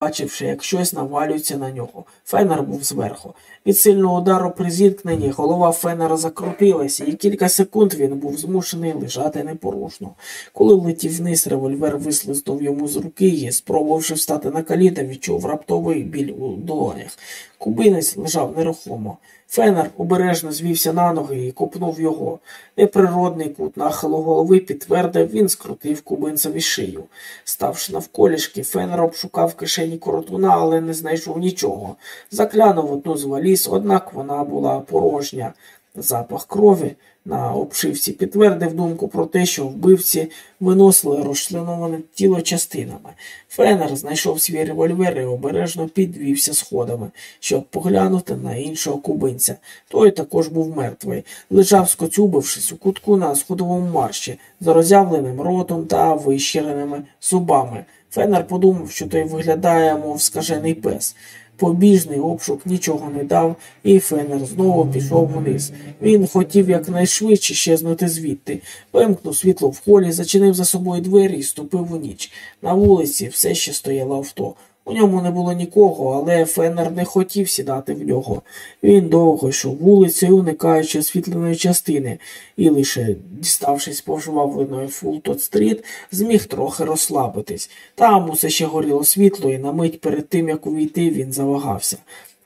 бачивши, як щось навалюється на нього. Фенер був зверху. Від сильного удару при зіткненні голова Фенера закрутилася, і кілька секунд він був змушений лежати непорушно. Коли влетів вниз, револьвер вислизнув йому з руки і, спробувавши встати на коліна, відчув раптовий біль у долонях. Кубинець лежав нерухомо. Фенер обережно звівся на ноги і копнув його. Неприродний кут нахилу голови підтвердив, він скрутив кубинцеві шию. Ставши навколішки, Фенер обшукав кишені коротуна, але не знайшов нічого. Заклянув одну з валіз, однак вона була порожня. Запах крові на обшивці підтвердив думку про те, що вбивці виносили розчленоване тіло частинами. Фенер знайшов свій револьвер і обережно підвівся сходами, щоб поглянути на іншого кубинця. Той також був мертвий, лежав, скоцюбившись у кутку на сходовому марші, з роззявленим ротом та вищиреними зубами. Фенер подумав, що той виглядає, мов скажений пес. Побіжний обшук нічого не дав, і Фенер знову пішов вниз. Він хотів якнайшвидше щезнути звідти, вимкнув світло в холі, зачинив за собою двері і ступив у ніч. На вулиці все ще стояло авто. У ньому не було нікого, але Феннер не хотів сідати в нього. Він довго йшов вулицею, уникаючи освітленої частини, і лише, діставшись пожвавленої Фултот стріт, зміг трохи розслабитись. Там усе ще горіло світло, і на мить перед тим, як увійти, він завагався.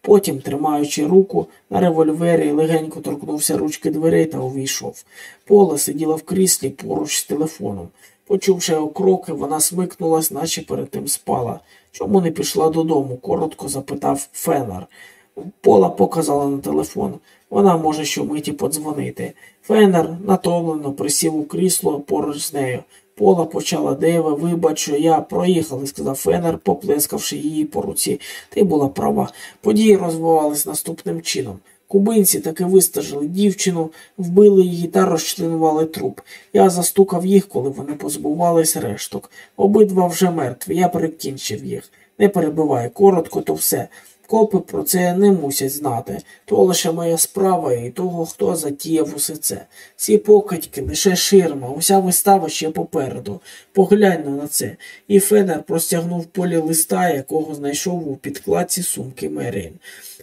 Потім, тримаючи руку на револьвері, легенько торкнувся ручки дверей та увійшов. Пола сиділа в кріслі поруч з телефоном. Почувши його кроки, вона смикнулась, наче перед тим спала. Чому не пішла додому? коротко запитав Фенер. Пола показала на телефон. Вона може щомиті подзвонити. Фенер натомлено присів у крісло поруч з нею. Пола почала Дейве, вибач, я проїхали, сказав Фенер, поплескавши її по руці. Ти була права. Події розвивались наступним чином. Кубинці таки вистажили дівчину, вбили її та розчленували труп. Я застукав їх, коли вони позбувались решток. Обидва вже мертві, я перекінчив їх. Не перебивай, коротко, то все. Копи про це не мусять знати. То лише моя справа і того, хто затіяв усе це. Ці покидьки лише ширма, уся вистава ще попереду. Поглянь на це. І Федер простягнув полі листа, якого знайшов у підкладці сумки Мерін.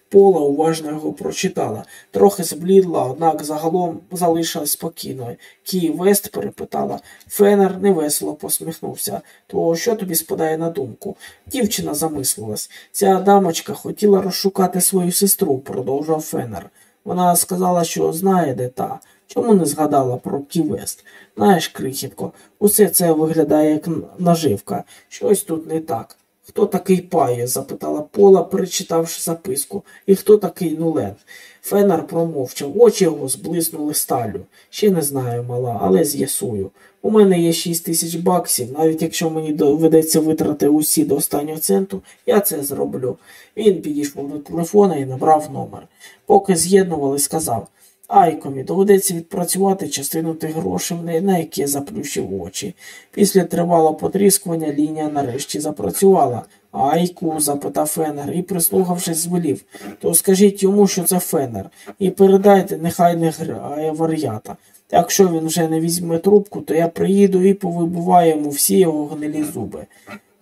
Пола уважно його прочитала, трохи зблідла, однак загалом залишилась спокійною. Кі Вест перепитала. Фенер невесело посміхнувся. То що тобі спадає на думку? Дівчина замислилась. Ця дамочка хотіла розшукати свою сестру, продовжував Фенер. Вона сказала, що знає, де та. Чому не згадала про Кі Вест? Знаєш, крихітко, усе це виглядає як наживка. Щось тут не так. Хто такий пає? запитала Пола, перечитавши записку. І хто такий нулен? Фенар промовчав, очі його зблиснули сталю. Ще не знаю, мала, але з'ясую. У мене є шість тисяч баксів, навіть якщо мені доведеться витрати усі до останнього центу, я це зроблю. Він підійшов до телефона і набрав номер. Поки з'єднували, сказав Айкові доведеться відпрацювати частину тих грошей, на які заплющив очі. Після тривалого потріскування лінія нарешті запрацювала. Айку, запитав Фенер і, прислухавшись, звелів. То скажіть йому, що це Фенер, і передайте, нехай не грає вар'ята. Якщо він вже не візьме трубку, то я приїду і повибуваю йому всі його гнилі зуби.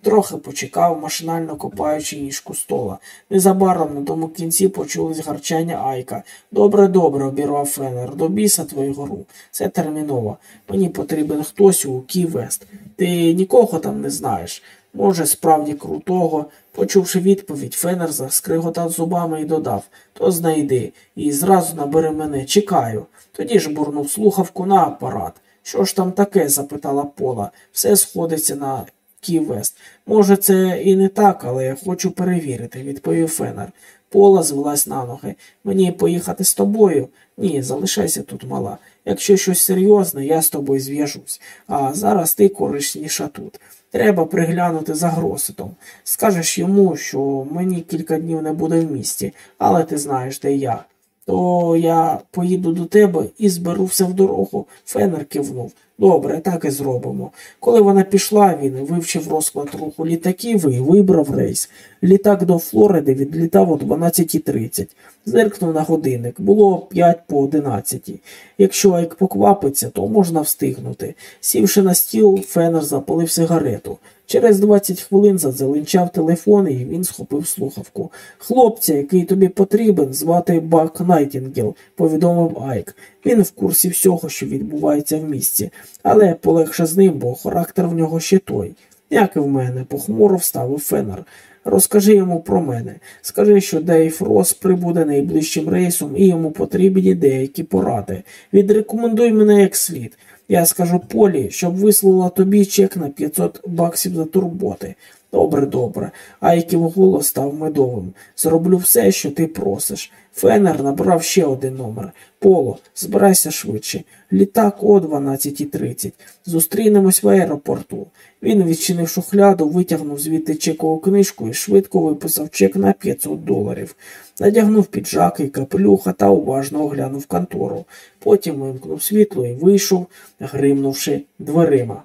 Трохи почекав, машинально копаючи ніжку стола. Незабаром на тому кінці почулись гарчання Айка. Добре, добре, обірвав Фенер. До біса твою гору. Це терміново. Мені потрібен хтось у Кі-Вест. Ти нікого там не знаєш. Може, справді крутого. Почувши відповідь, Фенер заскриготав зубами і додав То знайди. І зразу набери мене. Чекаю. Тоді ж бурнув слухавку на апарат. Що ж там таке? запитала Пола. Все сходиться на Кі-Вест. Може, це і не так, але я хочу перевірити, відповів Фенер. Пола звелась на ноги. Мені поїхати з тобою? Ні, залишайся тут, мала. Якщо щось серйозне, я з тобою зв'яжусь, а зараз ти корисніша тут. Треба приглянути за гроситом. Скажеш йому, що мені кілька днів не буде в місті, але ти знаєш, де я. То я поїду до тебе і зберу все в дорогу. Фенер кивнув. Добре, так і зробимо. Коли вона пішла, він вивчив розклад руху літаків і вибрав рейс. Літак до Флориди відлітав о 12.30. Зиркнув на годинник. Було 5 по 11. Якщо Айк поквапиться, то можна встигнути. Сівши на стіл, Фенер запалив сигарету. Через 20 хвилин задзеленчав телефон, і він схопив слухавку. Хлопця, який тобі потрібен, звати Бак Найтінгел, повідомив Айк. Він в курсі всього, що відбувається в місті, але полегше з ним, бо характер в нього ще той. Як і в мене, похмуро вставив Фенер. Розкажи йому про мене. Скажи, що Дейв Рос прибуде найближчим рейсом і йому потрібні деякі поради. Відрекомендуй мене як слід. Я скажу Полі, щоб вислала тобі чек на 500 баксів за турботи. Добре, добре. Айків голос став медовим. Зроблю все, що ти просиш. Фенер набрав ще один номер. Поло, збирайся швидше. Літак о 12.30. Зустрінемось в аеропорту. Він відчинив шухляду, витягнув звідти чекову книжку і швидко виписав чек на 500 доларів. Надягнув піджак і капелюха та уважно оглянув контору. Потім вимкнув світло і вийшов, гримнувши дверима.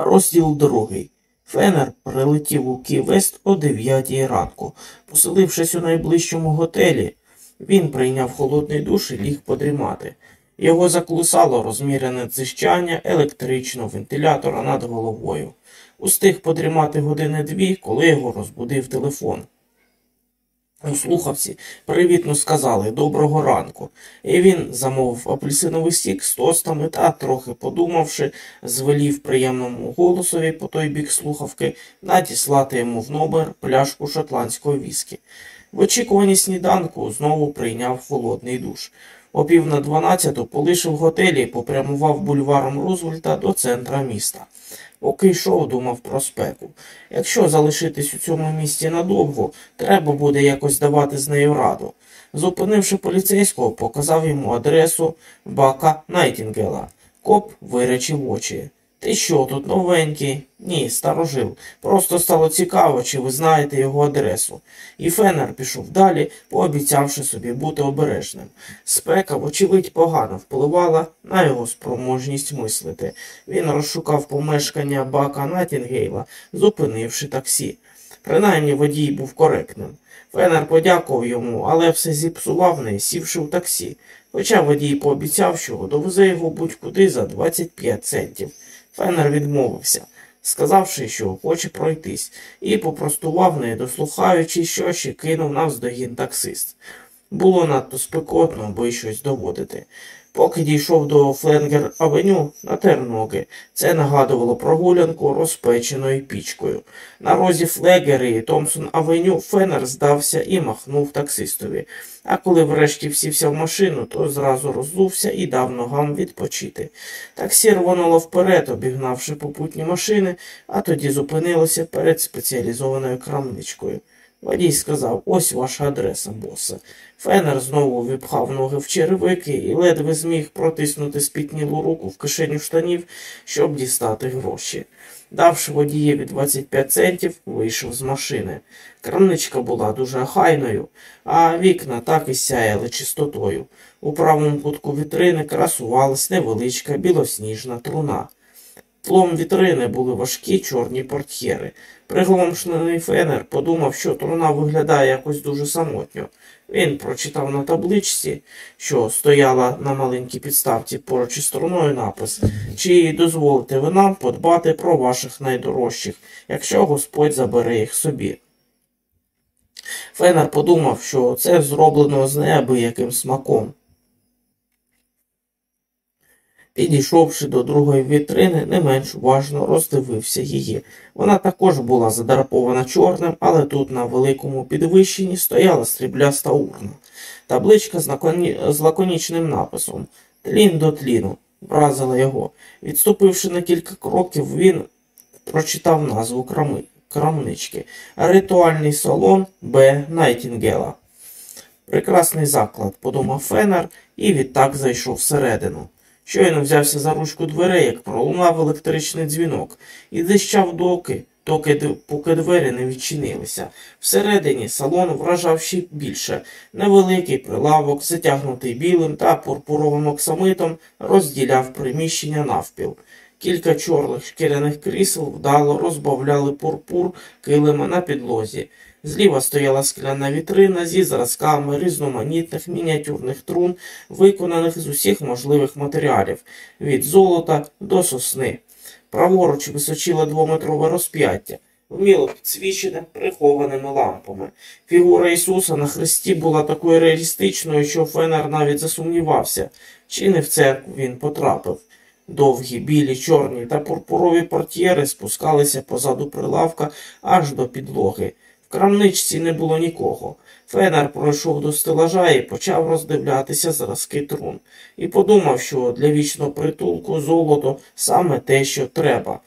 Розділ другий. Фенер прилетів у Кі-Вест о 9 ранку. Поселившись у найближчому готелі, він прийняв холодний душ і ліг подрімати. Його заклусало розмірене дзищання електричного вентилятора над головою. Устиг подрімати години дві, коли його розбудив телефон. У слухавці привітно сказали доброго ранку, і він замовив апельсиновий сік з тостами та, трохи подумавши, звелів приємному голосові по той бік слухавки надіслати йому в номер пляшку шотландського віскі. В очікуванні сніданку знову прийняв холодний душ. О пів на дванадцяту полишив готелі і попрямував бульваром Рузвельта до центра міста. Поки йшов, думав про спеку. Якщо залишитись у цьому місці надовго, треба буде якось давати з нею раду. Зупинивши поліцейського, показав йому адресу Бака Найтінгела. Коп виречив очі. Ти що тут новенький? Ні, старожил. Просто стало цікаво, чи ви знаєте його адресу. І Фенер пішов далі, пообіцявши собі бути обережним. Спека, вочевидь, погано впливала на його спроможність мислити. Він розшукав помешкання бака Натінгейла, зупинивши таксі. Принаймні водій був коректним. Фенер подякував йому, але все зіпсував не сівши в таксі. Хоча водій пообіцяв, що довезе його будь-куди за 25 центів. Фенер відмовився, сказавши, що хоче пройтись, і попростував, не дослухаючи, що ще кинув навздогін таксист. Було надто спекотно, аби щось доводити. Поки дійшов до Флеглер Авеню, натер ноги. Це нагадувало прогулянку розпеченою пічкою. На розі Флеглер і Томсон Авеню Фенер здався і махнув таксистові. А коли врешті всівся в машину, то зразу роззувся і дав ногам відпочити. Таксі рвонуло вперед, обігнавши попутні машини, а тоді зупинилося перед спеціалізованою крамничкою. Водій сказав, ось ваша адреса, босе. Фенер знову випхав ноги в черевики і ледве зміг протиснути спітнілу руку в кишеню штанів, щоб дістати гроші. Давши водієві 25 центів, вийшов з машини. Крамничка була дуже хайною, а вікна так і сяяли чистотою. У правому кутку вітрини красувалась невеличка білосніжна труна. Тлом вітрини були важкі чорні портьєри. Приголомшений фенер подумав, що труна виглядає якось дуже самотньо. Він прочитав на табличці, що стояла на маленькій підставці поруч із струною напис Чи дозволите ви нам подбати про ваших найдорожчих, якщо Господь забере їх собі. Фенер подумав, що це зроблено з неабияким смаком. Підійшовши до другої вітрини, не менш уважно роздивився її. Вона також була задрапована чорним, але тут на великому підвищенні стояла срібляста урна. Табличка з, лаконі... з лаконічним написом Тлін до тліну вразила його. Відступивши на кілька кроків, він прочитав назву крами... крамнички Ритуальний салон Б. Найтінгела. Прекрасний заклад, подумав Фенер, і відтак зайшов всередину. Щойно взявся за ручку дверей, як пролунав електричний дзвінок, і дирчав доки, доки поки двері не відчинилися. Всередині салон вражав ще більше. Невеликий прилавок, затягнутий білим та пурпуровим оксамитом, розділяв приміщення навпіл. Кілька чорних шкіряних крісел вдало розбавляли пурпур килими на підлозі. Зліва стояла скляна вітрина зі зразками різноманітних мініатюрних трун, виконаних з усіх можливих матеріалів від золота до сосни. Праворуч височило двометрове розп'яття, вміло підсвічене прихованими лампами. Фігура Ісуса на хресті була такою реалістичною, що Фенер навіть засумнівався, чи не в церкву він потрапив. Довгі, білі, чорні та пурпурові портьєри спускалися позаду прилавка аж до підлоги. В крамничці не було нікого. Фенер пройшов до стелажа і почав роздивлятися зразки трун. І подумав, що для вічного притулку золото саме те, що треба.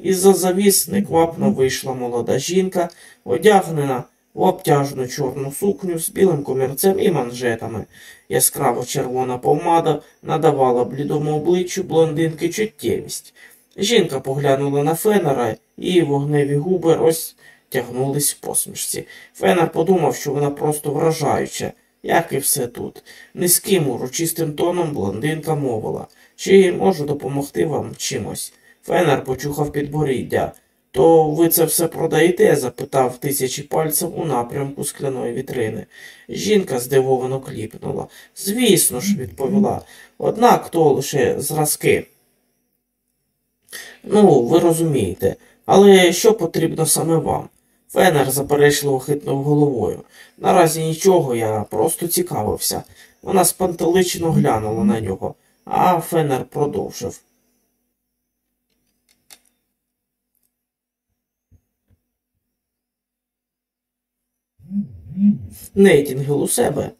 Із-за завіс неквапно вийшла молода жінка, одягнена в обтяжну чорну сукню з білим комірцем і манжетами. Яскраво червона помада надавала блідому обличчю блондинки чуттєвість. Жінка поглянула на фенера, і вогневі губи розтягнулись в посмішці. Фенер подумав, що вона просто вражаюча, як і все тут. Низьким урочистим тоном блондинка мовила, чи можу допомогти вам чимось. Фенер почухав підборіддя. То ви це все продаєте? запитав тисячі пальців у напрямку скляної вітрини. Жінка здивовано кліпнула. Звісно ж, відповіла. Однак то лише зразки. Ну, ви розумієте, але що потрібно саме вам? Фенер заперечливо хитнув головою. Наразі нічого, я просто цікавився. Вона спантеличено глянула на нього, а Фенер продовжив. Найтінгел у себе.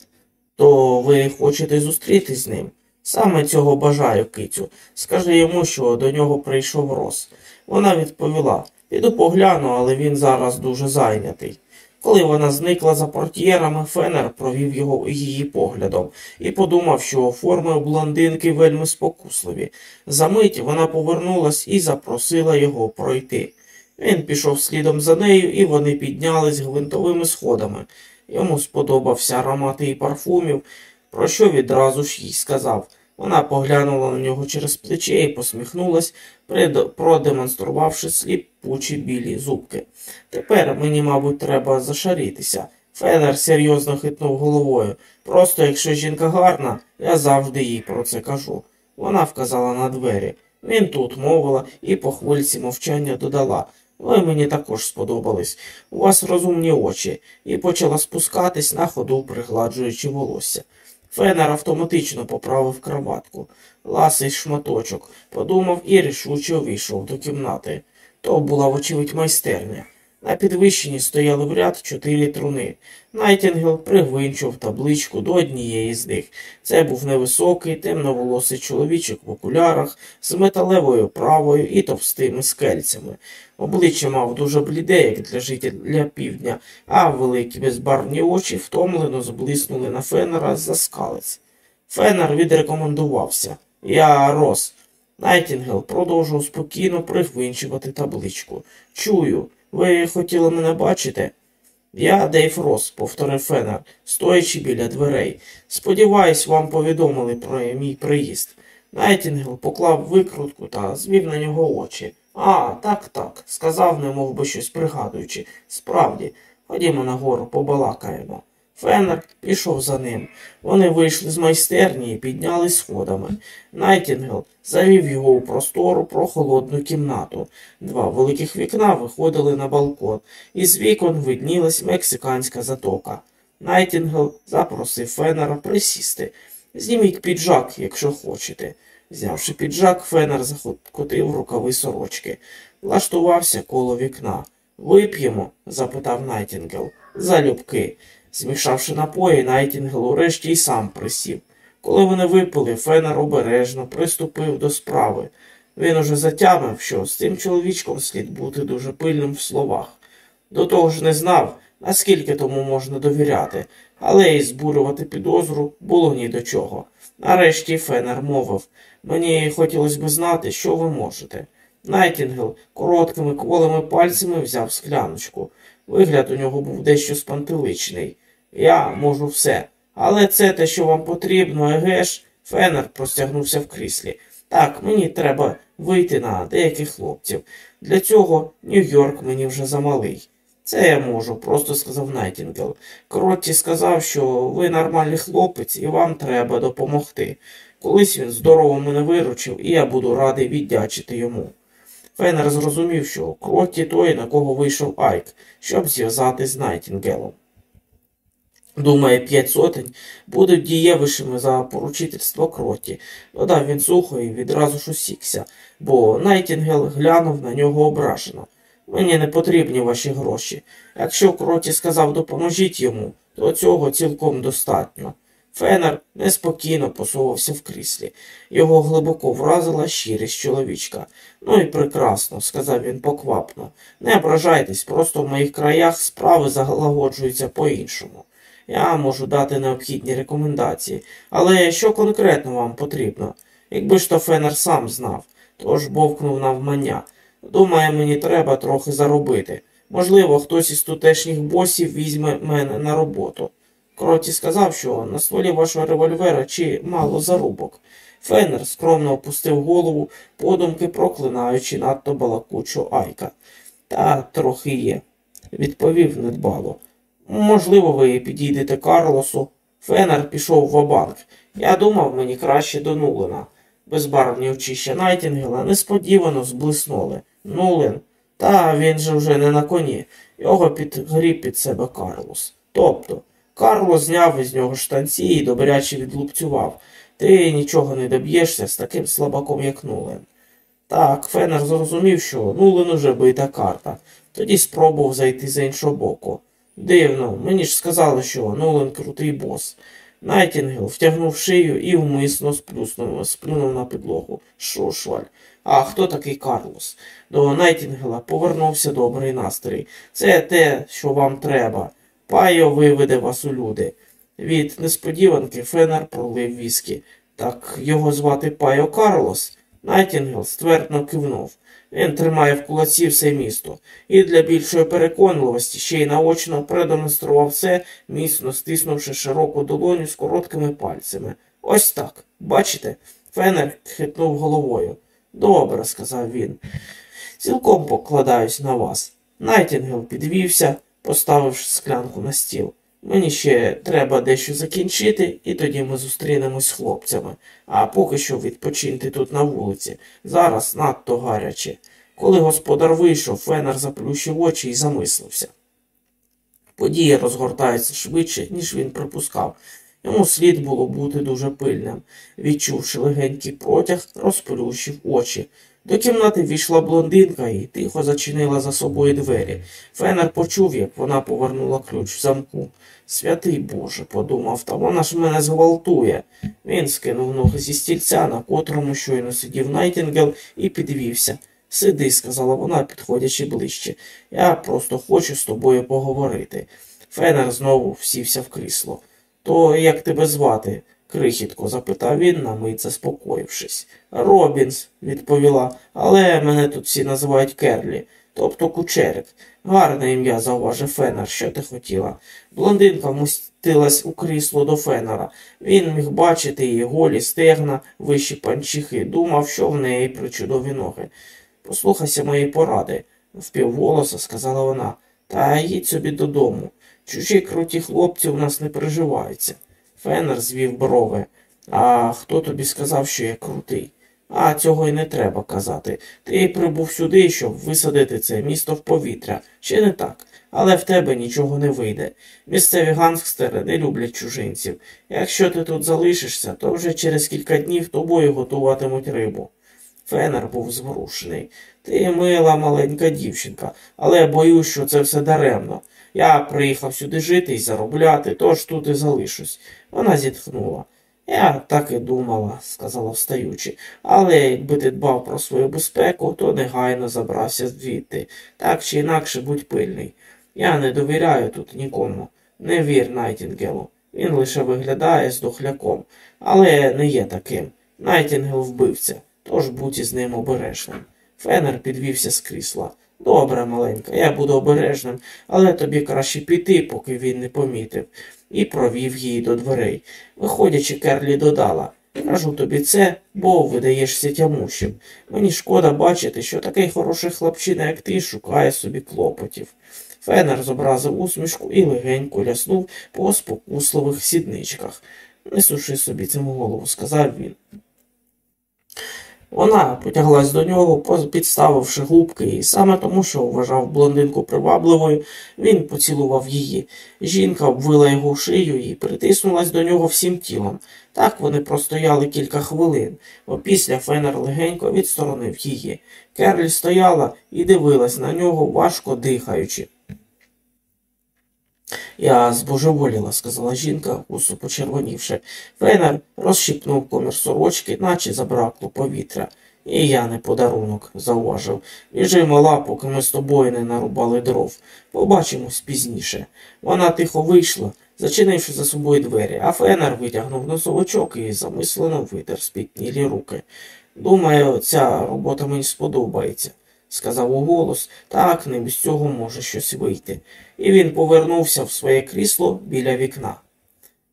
То ви хочете зустрітись з ним? Саме цього бажаю, кицю. Скажи йому, що до нього прийшов Рос. Вона відповіла піду погляну, але він зараз дуже зайнятий. Коли вона зникла за портьєрами, Фенер провів його її поглядом і подумав, що форми у блондинки вельми спокусливі. Замить вона повернулась і запросила його пройти. Він пішов слідом за нею, і вони піднялись гвинтовими сходами. Йому сподобався аромат її парфумів, про що відразу ж їй сказав. Вона поглянула на нього через плече і посміхнулась, продемонструвавши сліпучі білі зубки. Тепер мені, мабуть, треба зашарітися. Федер серйозно хитнув головою. Просто якщо жінка гарна, я завжди їй про це кажу. Вона вказала на двері. Він тут мовила і по хвильці мовчання додала. Ви мені також сподобались. У вас розумні очі, і почала спускатись на ходу, пригладжуючи волосся. Фенер автоматично поправив краватку. Ласий шматочок, подумав і рішуче увійшов до кімнати. То була, вочевидь, майстерня. На підвищенні стояли в ряд чотири труни. Найтінгел пригвинчував табличку до однієї з них. Це був невисокий, темноволосий чоловічок в окулярах з металевою оправою і товстими скельцями. Обличчя мав дуже бліде, як для жителя півдня, а великі безбарвні очі втомлено зблиснули на Фенера з-за скелець. Фенер відрекомендувався. Я Рос. Найтінгел продовжував спокійно пригвинчувати табличку. Чую. Ви хотіли мене бачити? Я Дейв Рос, повторив Фенер, стоячи біля дверей. Сподіваюсь, вам повідомили про мій приїзд. Найтінгел поклав викрутку та звів на нього очі. А, так, так, сказав, неби щось пригадуючи. Справді, ходімо нагору, побалакаємо. Феннер пішов за ним. Вони вийшли з майстерні і піднялись сходами. Найтінгел завів його у простору прохолодну кімнату. Два великих вікна виходили на балкон, і з вікон виднілась Мексиканська затока. Найтінгел запросив Феннера присісти. Зніміть піджак, якщо хочете. Знявши піджак, Фенер закотив рукави сорочки. Влаштувався коло вікна. Вип'ємо? запитав Найтінгел. Залюбки. Змішавши напої, Найтінгел урешті й сам присів. Коли вони випили, Фенер обережно приступив до справи. Він уже затямив, що з цим чоловічком слід бути дуже пильним в словах. До того ж не знав, наскільки тому можна довіряти, але й збурювати підозру було ні до чого. Нарешті Фенер мовив мені хотілося б знати, що ви можете. Найтінгел короткими кволими пальцями взяв скляночку. Вигляд у нього був дещо спантеличний. Я можу все. Але це те, що вам потрібно, еге ж? Фенер простягнувся в кріслі. Так, мені треба вийти на деяких хлопців. Для цього Нью-Йорк мені вже замалий. Це я можу, просто сказав Найтінгел. Кротті сказав, що ви нормальний хлопець і вам треба допомогти. Колись він здорово мене виручив, і я буду радий віддячити йому. Фенер зрозумів, що Кротті той, на кого вийшов Айк, щоб зв'язати з Найтінгелом. Думаю, п'ять сотень будуть дієвішими за поручительство Кротті. Додав він сухо і відразу ж осікся, бо Найтінгел глянув на нього ображено. Мені не потрібні ваші гроші. Якщо Кротті сказав допоможіть йому, то цього цілком достатньо. Фенер неспокійно посувався в кріслі. Його глибоко вразила щирість чоловічка. Ну і прекрасно, сказав він поквапно. Не ображайтесь, просто в моїх краях справи залагоджуються по-іншому. Я можу дати необхідні рекомендації, але що конкретно вам потрібно? Якби ж то Фенер сам знав, тож бовкнув навмання. Думає, мені треба трохи заробити. Можливо, хтось із тутешніх босів візьме мене на роботу. Кротті сказав, що на стволі вашого револьвера чимало зарубок. Фенер скромно опустив голову, подумки проклинаючи надто балакучу Айка. Та трохи є, відповів недбало. Можливо, ви підійдете Карлосу. Фенер пішов ва-банк. Я думав, мені краще до Нулена. Безбарвні очища Найтінгела несподівано зблиснули. Нулен. Та він же вже не на коні. Його підгріб під себе Карлос. Тобто, Карлос зняв із нього штанці і добряче відлупцював. Ти нічого не доб'єшся з таким слабаком, як Нулен. Так, Фенер зрозумів, що Нулен уже бита карта. Тоді спробував зайти з іншого боку. Дивно, мені ж сказали, що Нулен крутий бос. Найтінгел втягнув шию і вмисно сплюснув, сплюнув на підлогу. То шваль. А хто такий Карлос? До Найтінгела повернувся добрий настрій. Це те, що вам треба. Пайо виведе вас у люди. Від несподіванки Фенер пролив віскі. Так його звати Пайо Карлос. Найтінгел ствердно кивнув. Він тримає в кулаці все місто, і для більшої переконливості ще й наочно продемонстрував це, міцно стиснувши широку долоню з короткими пальцями. Ось так. Бачите? Фенер хитнув головою. Добре, сказав він. Цілком покладаюсь на вас. Найтінгел підвівся, поставивши склянку на стіл. Мені ще треба дещо закінчити, і тоді ми зустрінемось з хлопцями. А поки що відпочиньте тут на вулиці. Зараз надто гаряче. Коли господар вийшов, Фенер заплющив очі і замислився. Події розгортаються швидше, ніж він припускав. Йому слід було бути дуже пильним. Відчувши легенький протяг, розплющив очі. До кімнати війшла блондинка і тихо зачинила за собою двері. Фенер почув, як вона повернула ключ в замку. Святий Боже, подумав, та вона ж мене зґвалтує. Він скинув ноги зі стільця, на котрому щойно сидів Найтінгел, і підвівся. Сиди, сказала вона, підходячи ближче. Я просто хочу з тобою поговорити. Фенер знову всівся в крісло. То як тебе звати? крихітко запитав він, на мить заспокоївшись. Робінс, відповіла, але мене тут всі називають Керлі, тобто кучерик. Гарне ім'я, зауважив Фенер, що ти хотіла. Блондинка вмостилась у крісло до Фенера. Він міг бачити її голі стегна, вище панчіх, думав, що в неї пречудові ноги. Послухайся мої поради, впівголоса сказала вона, та їдь собі додому. Чужі круті хлопці у нас не переживаються. Фенер звів брови. А хто тобі сказав, що я крутий? А цього й не треба казати. Ти прибув сюди, щоб висадити це місто в повітря. Ще не так. Але в тебе нічого не вийде. Місцеві гангстери не люблять чужинців. Якщо ти тут залишишся, то вже через кілька днів тобою готуватимуть рибу. Фенер був зворушений. Ти мила маленька дівчинка, але боюсь, що це все даремно. Я приїхав сюди жити і заробляти, тож тут і залишусь. Вона зітхнула. Я так і думала, сказала встаючи, але якби ти дбав про свою безпеку, то негайно забрався звідти. Так чи інакше будь пильний. Я не довіряю тут нікому. Не вір Найтінгелу. Він лише виглядає здохляком, але не є таким. Найтінгел вбивця, тож будь із ним обережним. Фенер підвівся з крісла. Добре, маленька, я буду обережним, але тобі краще піти, поки він не помітив, і провів її до дверей. Виходячи, Керлі додала Кажу тобі це, бо видаєшся тямущим. Мені шкода бачити, що такий хороший хлопчина, як ти, шукає собі клопотів. Фенер зобразив усмішку і легенько ляснув по спокусливих сідничках. Не суши собі цим голову, сказав він. Вона потяглась до нього, підставивши губки, і саме тому, що вважав блондинку привабливою, він поцілував її. Жінка обвила його шию і притиснулась до нього всім тілом. Так вони простояли кілька хвилин, опісля Фенер легенько відсторонив її. Керлі стояла і дивилась на нього, важко дихаючи. Я збожеволіла, сказала жінка, гусу почервонівши. Фенер розщипнув комір сорочки, наче забракло повітря. І я не подарунок, зауважив. Біжи, мала, поки ми з тобою не нарубали дров. Побачимось пізніше. Вона тихо вийшла, зачинивши за собою двері, а Фенер витягнув носовичок і замислено витер спітнілі руки. Думаю, ця робота мені сподобається сказав уголос, так ним з цього може щось вийти. І він повернувся в своє крісло біля вікна.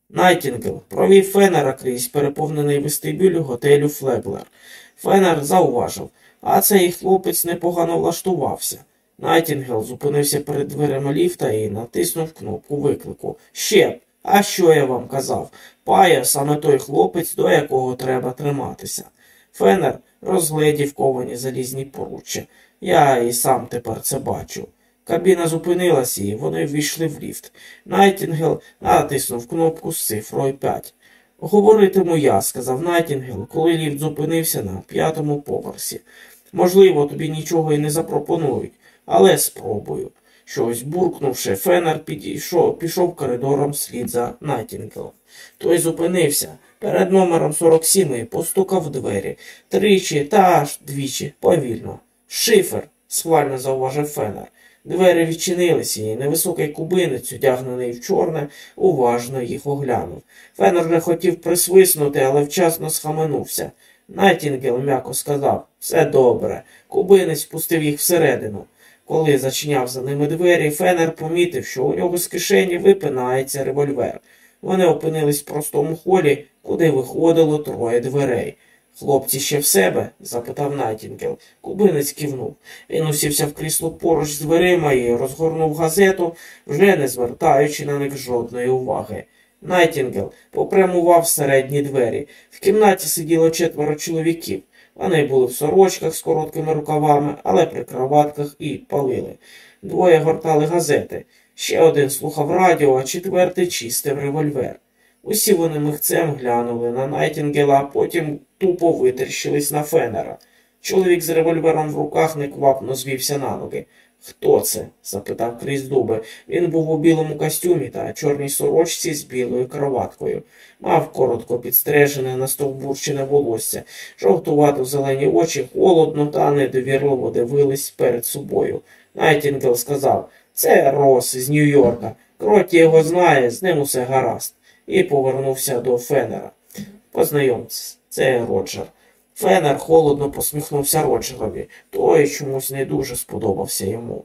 Найтінгел провів Фенера крізь переповнений вестибюль готелю Флеблер. Фенер зауважив, а цей хлопець непогано влаштувався. Найтінгел зупинився перед дверима ліфта і натиснув кнопку виклику. Ще, а що я вам казав? Пайо саме той хлопець, до якого треба триматися. Фенер розгледів ковані залізні поруччя. Я і сам тепер це бачу. Кабіна зупинилася і вони ввійшли в ліфт. Найтінгел натиснув кнопку з цифрою 5. Говоритиму я, сказав Найтінгел, коли ліфт зупинився на п'ятому поверсі. Можливо, тобі нічого і не запропонують, але спробую. Щось буркнувши, Фенер підійшов, пішов коридором слід за Найтінгелом. Той зупинився перед номером 47 і постукав в двері тричі та аж двічі повільно. Шифер, схвально зауважив Фенер. Двері відчинилися, і невисокий кубинець, одягнений в чорне, уважно їх оглянув. Фенер не хотів присвиснути, але вчасно схаменувся. Найтінгел м'яко сказав все добре. Кубинець пустив їх всередину. Коли зачиняв за ними двері, Фенер помітив, що у нього з кишені випинається револьвер. Вони опинились в простому холі, куди виходило троє дверей. Хлопці ще в себе? запитав Найтінгел. Кубинець кивнув. Він усівся в крісло поруч з дверима і розгорнув газету, вже не звертаючи на них жодної уваги. Найтінгел попрямував середні двері. В кімнаті сиділо четверо чоловіків. Вони були в сорочках з короткими рукавами, але при краватках і палили. Двоє гортали газети. Ще один слухав радіо, а четвертий чистив револьвер. Усі вони мигцем глянули на Найтінгела, а потім тупо витріщились на Фенера. Чоловік з револьвером в руках неквапно звівся на ноги. Хто це? запитав крізь зуби. Він був у білому костюмі та чорній сорочці з білою краваткою. Мав коротко підстрижене настовбурчене волосся, жовтувато зелені очі холодно та недовірливо дивились перед собою. Найтінгел сказав це Росс з Нью-Йорка. Кроті його знає, з ним усе гаразд і повернувся до Фенера. Познайомтесь, це Роджер. Фенер холодно посміхнувся Роджерові, той чомусь не дуже сподобався йому.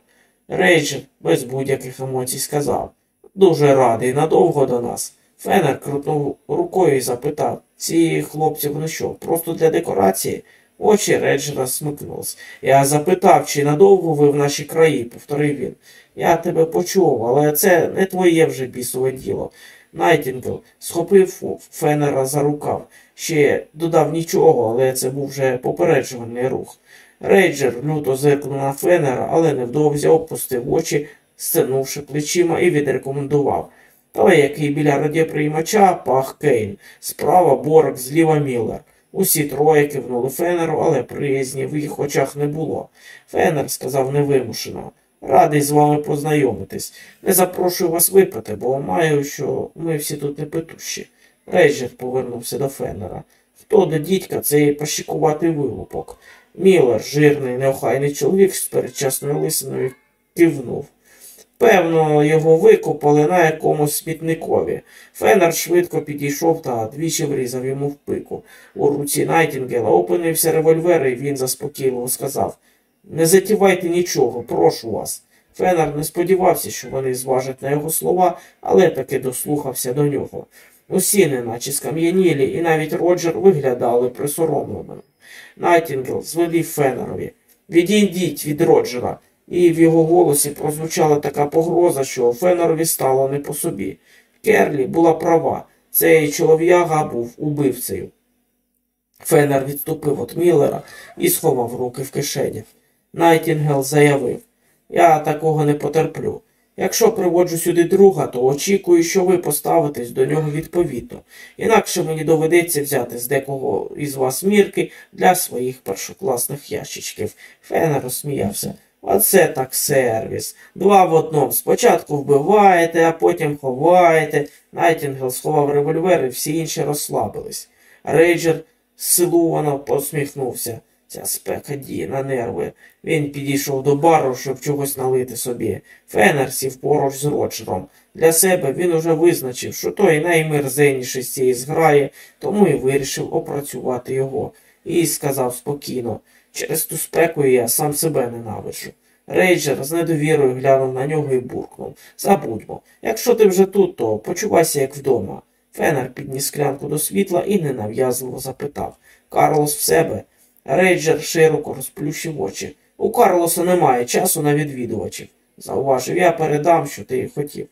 Рейджер без будь-яких емоцій сказав Дуже радий надовго до нас. Фенер крутнув рукою і запитав ці хлопці вони що, просто для декорації? Очі Реджера смикнулись. Я запитав, чи надовго ви в нашій краї, повторив він. Я тебе почув, але це не твоє в біса діло. Найтінгел схопив Фенера за рукав. Ще додав нічого це був вже попереджувальний рух. Рейгер люто зиркнув на Фенера, але невдовзі опустив очі, стенувши плечима, і відрекомендував. Той, який біля радіоприймача Пагг Кейн, справа Борг, зліва Міллер. Усі троє кивнули Фенеру, але приязні в їх очах не було. Фенер сказав невимушено. Радий з вами познайомитись. Не запрошую вас випити, бо маю, що ми всі тут не петущі. Рейджер повернувся до Феннера. Хто до дідька цей пощікуватий вилупок? Міллер, жирний, неохайний чоловік з передчасною лисиною, кивнув. Певно, його викопали на якомусь смітникові. Феннер швидко підійшов та двічі врізав йому в пику. У руці Найтінгела опинився револьвер, і він заспокійливо сказав Не затівайте нічого, прошу вас. Фенер не сподівався, що вони зважать на його слова, але таки дослухався до нього. Усі неначе скам'янілі, і навіть Роджер виглядали присоромленими. Найтінгел звелів Фенерові. Відійдіть від Роджера. І в його голосі прозвучала така погроза, що Фенерові стало не по собі. Керлі була права. Цей чолов'яга був убивцею. Фенер відступив від Міллера і сховав руки в кишені. Найтінгел заявив Я такого не потерплю. Якщо приводжу сюди друга, то очікую, що ви поставитесь до нього відповідно. Інакше мені доведеться взяти з декого із вас мірки для своїх першокласних ящичків. Фенер розсміявся. Оце так сервіс. Два в одному. Спочатку вбиваєте, а потім ховаєте. Найтінгел сховав револьвер і всі інші розслабились. Рейджер силувано посміхнувся. Ця спека діє на нерви. Він підійшов до бару, щоб чогось налити собі. Фенер сів поруч з Роджером. Для себе він уже визначив, що той наймерзенніший з цієї зграї, тому і вирішив опрацювати його. І сказав спокійно через ту спеку я сам себе ненавиджу. Рейджер з недовірою глянув на нього і буркнув Забудьмо. Якщо ти вже тут, то почувайся, як вдома. Фенер підніс склянку до світла і ненав'язливо запитав Карлос в себе. Рейджер широко розплющив очі. У Карлоса немає часу на відвідувачів. Зауважив, я передам, що ти хотів.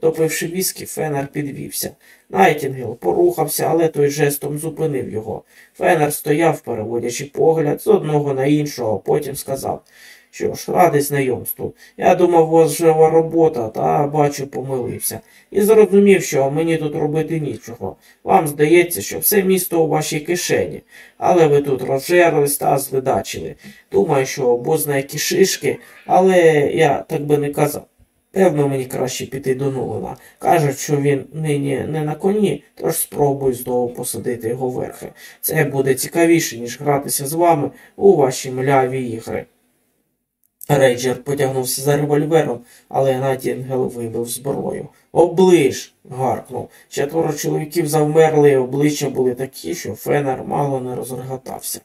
Допивши віскі, Фенер підвівся. Найтінгел порухався, але той жестом зупинив його. Фенер стояв, переводячи погляд з одного на іншого, потім сказав що ж, радий знайомству. Я думав, у вас жива робота, та бачу, помилився. І зрозумів, що мені тут робити нічого. Вам здається, що все місто у вашій кишені, але ви тут розжерлись та зледачили. Думаю, що бозна які шишки, але я так би не казав. Певно, мені краще піти до Нолана. Кажуть, що він нині не на коні, тож спробую знову посадити його верхи. Це буде цікавіше, ніж гратися з вами у ваші мляві ігри. Рейджер потягнувся за револьвером, але Найтінгел вибив зброю. Облиш. гаркнув. Четверо чоловіків завмерли, і обличчя були такі, що Фенер мало не розреготався.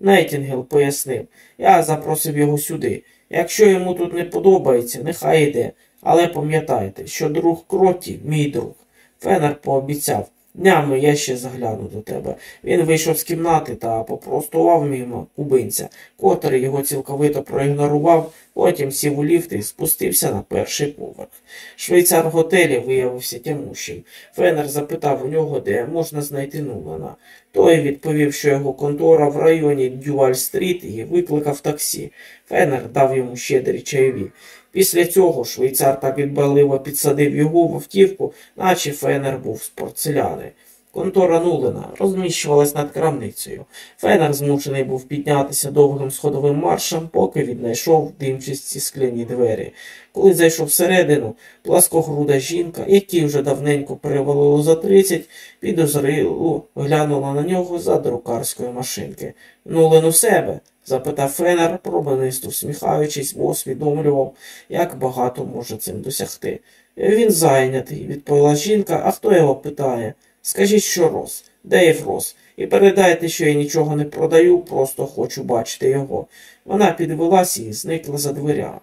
Найтінгел пояснив я запросив його сюди. Якщо йому тут не подобається, нехай йде. Але пам'ятайте, що друг Кротті мій друг. Фенер пообіцяв Днями я ще загляну до тебе. Він вийшов з кімнати та попростував мимо кубинця, котрий його цілковито проігнорував, потім сів у ліфт і спустився на перший поверх. Швейцар в готелі виявився тямущим. Фенер запитав у нього, де можна знайти Нулана. Той відповів, що його контора в районі Дюваль-стріт і викликав таксі. Фенер дав йому щедрі чайові. Після цього швейцар так відбаливо підсадив його в автівку, наче Фенер був з порцеляни. Контора Нулина розміщувалась над крамницею. Фенер змушений був піднятися довгим сходовим маршем, поки віднайшов димчасті скляні двері. Коли зайшов всередину, пласкогруда жінка, якій вже давненько перевалило за тридцять, підозрило глянула на нього за друкарської машинки. Нулин у себе запитав Фенер, пробанисто всміхаючись, бо усвідомлював, як багато може цим досягти. Він зайнятий, відповіла жінка, а хто його питає? Скажіть, що Рос, де Єврос, і передайте, що я нічого не продаю, просто хочу бачити його. Вона підвелась і зникла за дверями.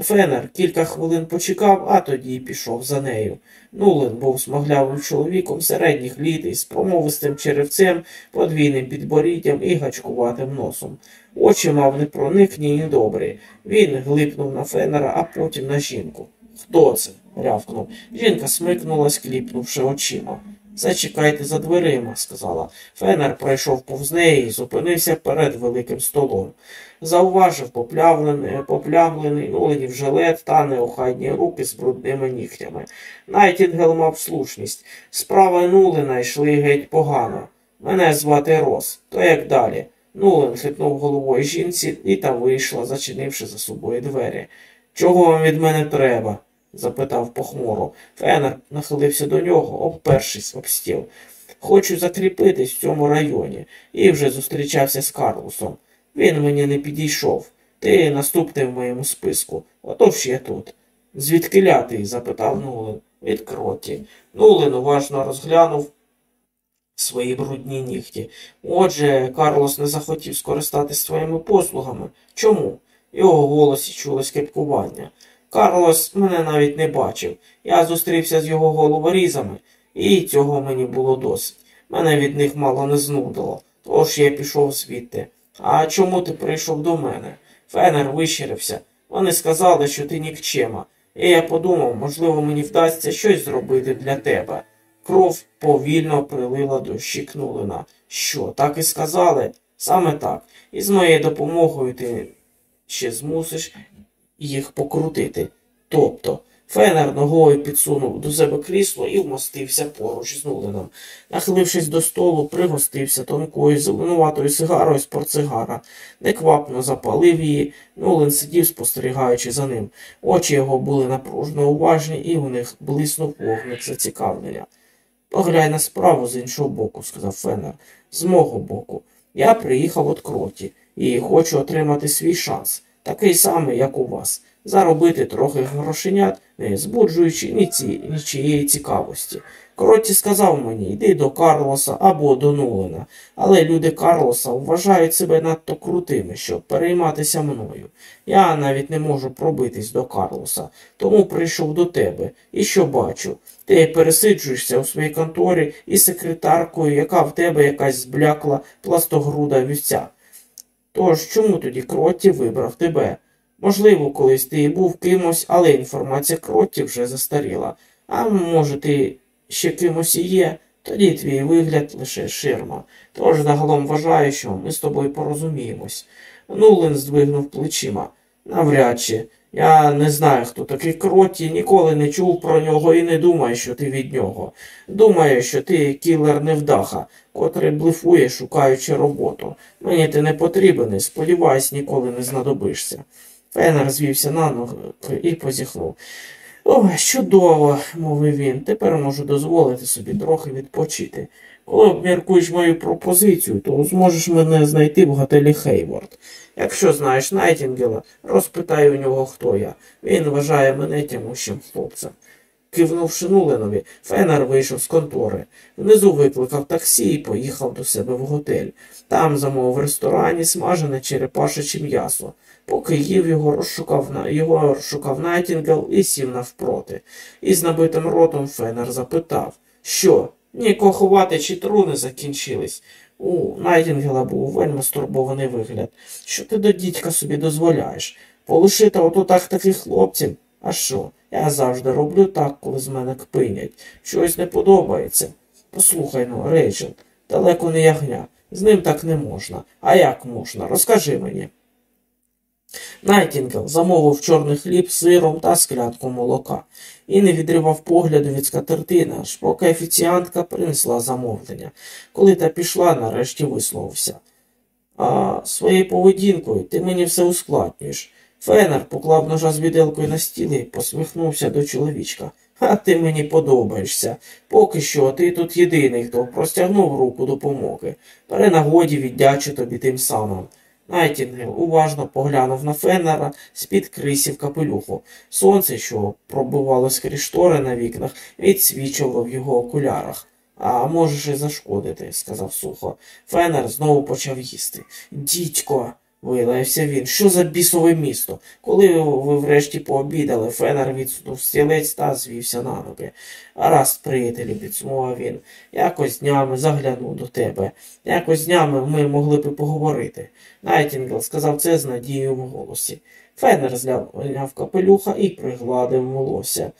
Фенер кілька хвилин почекав, а тоді пішов за нею. Нулен був смоглявим чоловіком середніх літ із промовистим черевцем, подвійним підборіддям і гачкуватим носом. Очі мав непроникні і недобрі. Він глипнув на фенера, а потім на жінку. Хто це? рявкнув. Жінка смикнулась, кліпнувши очима. Зачекайте за дверима, сказала. Фенер пройшов повз неї і зупинився перед великим столом. Зауважив поплявлений, поплямлений Нулинів жилет та неохайні руки з брудними нігтями. Найтінгел мав слушність. Справи Нулина йшли геть погано. Мене звати Рос. То як далі? Нулин хитнув головою жінці і та вийшла, зачинивши за собою двері. Чого вам від мене треба? Запитав похмуро. Фенер нахилився до нього, обпершись об стіл. Хочу закріпитись в цьому районі і вже зустрічався з Карлосом. Він мені не підійшов. Ти наступний в моєму списку. Отож я тут. Звідки лятий? запитав Нулин. Від кроті. Нулин уважно розглянув свої брудні нігті. Отже, Карлос не захотів скористатись своїми послугами. Чому? В його голосі чулось кепкування. Карлос мене навіть не бачив. Я зустрівся з його головорізами, і цього мені було досить. Мене від них мало не знудило, тож я пішов звідти. А чому ти прийшов до мене? Фенер вищирився. Вони сказали, що ти нікчема, і я подумав, можливо, мені вдасться щось зробити для тебе. Кров повільно прилила до щікнулина. Що, так і сказали? Саме так. І з моєю допомогою ти ще змусиш їх покрутити. Тобто, Фенер ногою підсунув до себе крісло і вмостився поруч з Нулином. Нахилившись до столу, пригостився тонкою зеленуватою сигарою з портсигара. Неквапно запалив її. Нулин сидів, спостерігаючи за ним. Очі його були напружно уважні, і у них блиснув вогник зацікавлення. Поглянь на справу з іншого боку, сказав Фенер. З мого боку. Я приїхав от кроті і хочу отримати свій шанс, такий самий, як у вас заробити трохи грошенят, не збуджуючи ні ці, нічієї цікавості. Коротті сказав мені, йди до Карлоса або до Нолана, але люди Карлоса вважають себе надто крутими, щоб перейматися мною. Я навіть не можу пробитись до Карлоса, тому прийшов до тебе і що бачу. Ти пересиджуєшся у своїй конторі із секретаркою, яка в тебе якась зблякла пластогруда вівця. Тож чому тоді Кротті вибрав тебе? Можливо, колись ти і був кимось, але інформація Кротті вже застаріла. А може, ти ще кимось і є, тоді твій вигляд лише ширма. Тож загалом вважаю, що ми з тобою порозуміємось. Нулин здвигнув плечима. Навряд чи. Я не знаю, хто такий Кротті, ніколи не чув про нього і не думаю, що ти від нього. Думаю, що ти кілер невдаха, котрий блефує, шукаючи роботу. Мені ти не потрібен сподіваюсь, ніколи не знадобишся. Фенер звівся на ноги і позіхнув. О, чудово, мовив він. Тепер можу дозволити собі трохи відпочити. Обміркуєш мою пропозицію, то зможеш мене знайти в готелі Хейворд. Якщо знаєш Найтінгела, розпитай у нього, хто я. Він вважає мене тямущим хлопцем. Кивнувши Нуленові, Фенер вийшов з контори. Внизу викликав таксі і поїхав до себе в готель. Там замовив в ресторані смажене черепашече м'ясо. Поки їв його розшукав його розшукав Найтінгел і сів навпроти. І з набитим ротом Фенер запитав Що? Нікого ховати чи труни закінчились. У Найтінгела був вельми стурбований вигляд. Що ти до дідька собі дозволяєш? Полишити отак таких хлопців? А що? Я завжди роблю так, коли з мене кпинять. Щось не подобається. Послухай-но, Рейчел, далеко не ягня. З ним так не можна. А як можна? Розкажи мені. Найтінгел замовив чорний хліб з сиром та склянку молока і не відривав погляду від скатертини, аж поки офіціантка принесла замовлення. Коли та пішла, нарешті висловився. А своєю поведінкою ти мені все ускладнюєш. Фенер поклав ножа з виделкою на стіл і посміхнувся до чоловічка. А ти мені подобаєшся. Поки що ти тут єдиний, хто простягнув руку допомоги. При нагоді віддячу тобі тим самим. Найтінгел уважно поглянув на Феннера з-під крисів капелюху. Сонце, що пробивалось крізь штори на вікнах, відсвічувало в його окулярах. А можеш і зашкодити, сказав сухо. Фенер знову почав їсти. Дідько. Вилаявся він. Що за бісове місто? Коли врешті пообідали, Фенер відсунув стілець та звівся на ноги. Гаразд, приятелі, підсумував він. Якось днями заглянув до тебе. Якось днями ми могли б поговорити. Найтінгел сказав це з надією в голосі. Фенер зняв капелюха і пригладив волосся.